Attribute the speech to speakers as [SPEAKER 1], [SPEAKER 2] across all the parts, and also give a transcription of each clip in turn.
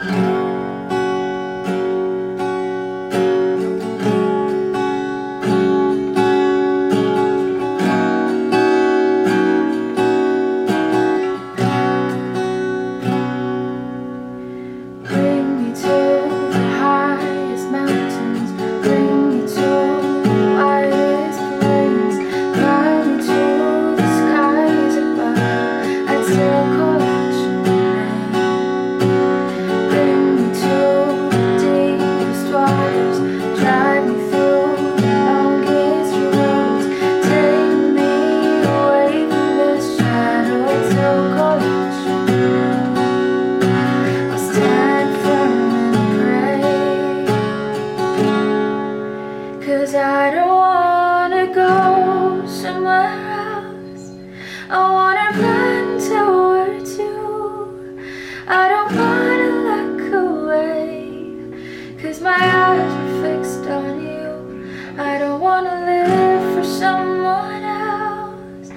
[SPEAKER 1] Mm-hmm. My eyes are fixed on you. I don't wanna live for someone else.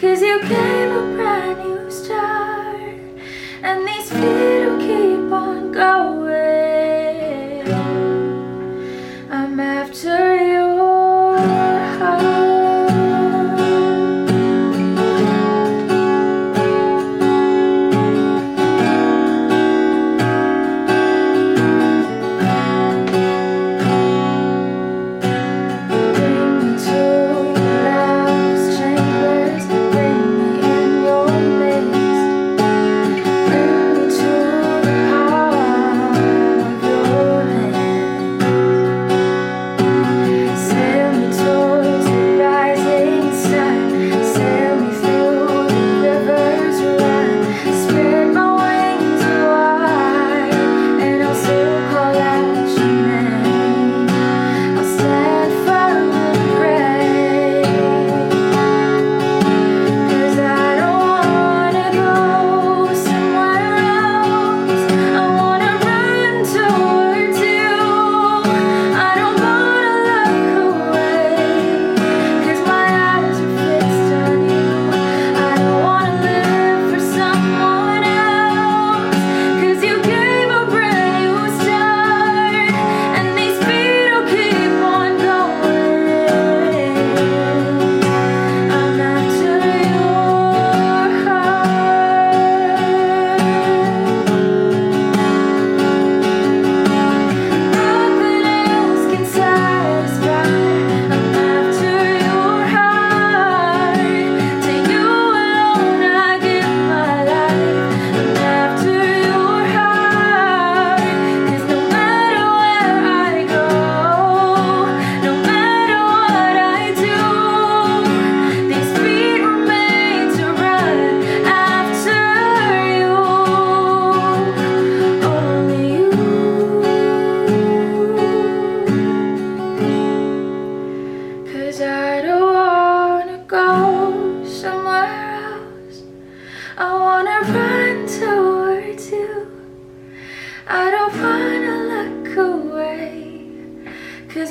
[SPEAKER 1] Cause you gave a brand new start. And these feet will keep on going. I'm after.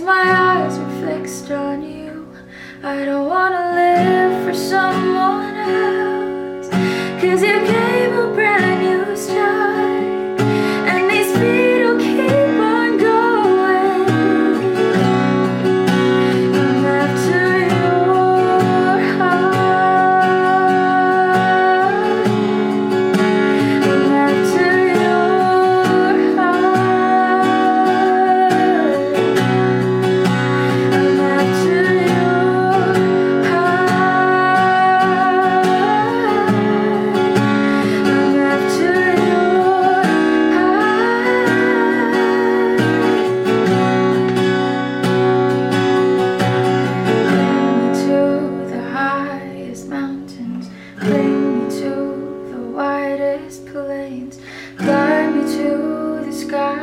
[SPEAKER 1] my eyes are fixed on you. I don't wanna live for someone else. Cause you can't. cling me to the widest plains, climb me to the sky.